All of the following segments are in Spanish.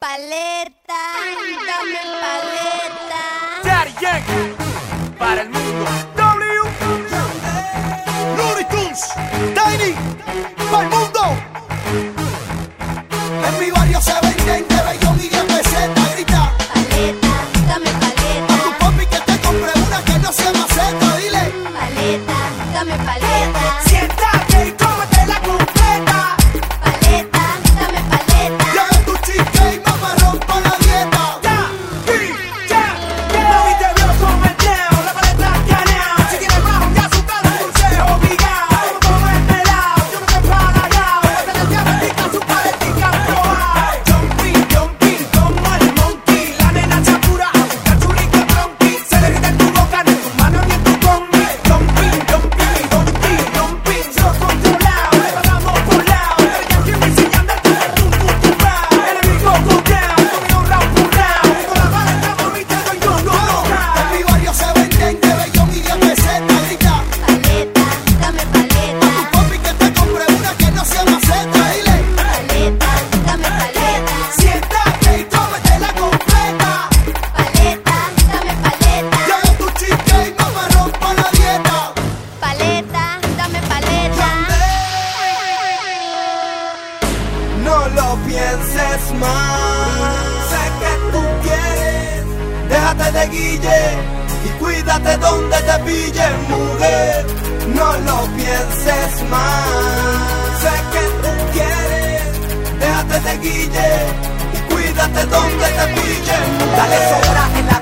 Paleta, dame paleta. Daddy Yankee, para el mundo. W. Looney Tunes, Tiny, para el mundo. En mi barrio se venden de bellón y de peseta. Grita, paleta, dame paleta. A tu papi que te compre una que no sea maceta, dile. Paleta, dame paleta. lo pienses más. Sé que tú quieres, déjate de guille y cuídate donde te pille, mujer. No lo pienses más. Sé que tú quieres, déjate de guille y cuídate donde te pille. Mujer. Dale sobra en la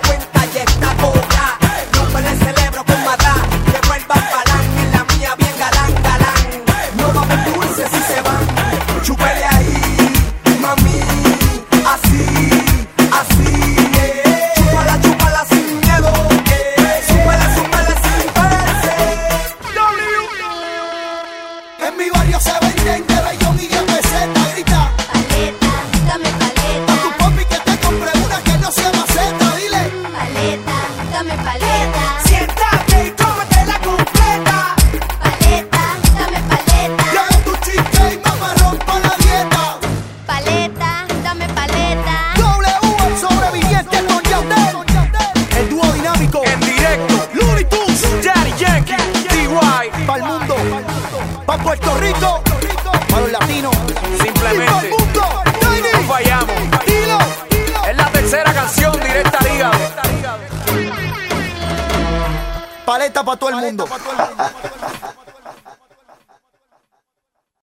paleta. Siéntate y cómete la completa. Paleta, dame paleta. Dame tu cheesecake, mamarrón pa' la dieta. Paleta, dame paleta. W, sobreviviente con Yandel. El dúo dinámico. En directo. Looney Tunes, Daddy Yankee, DY. Pa'l mundo, pa' Puerto Rico. Paleta para todo el mundo.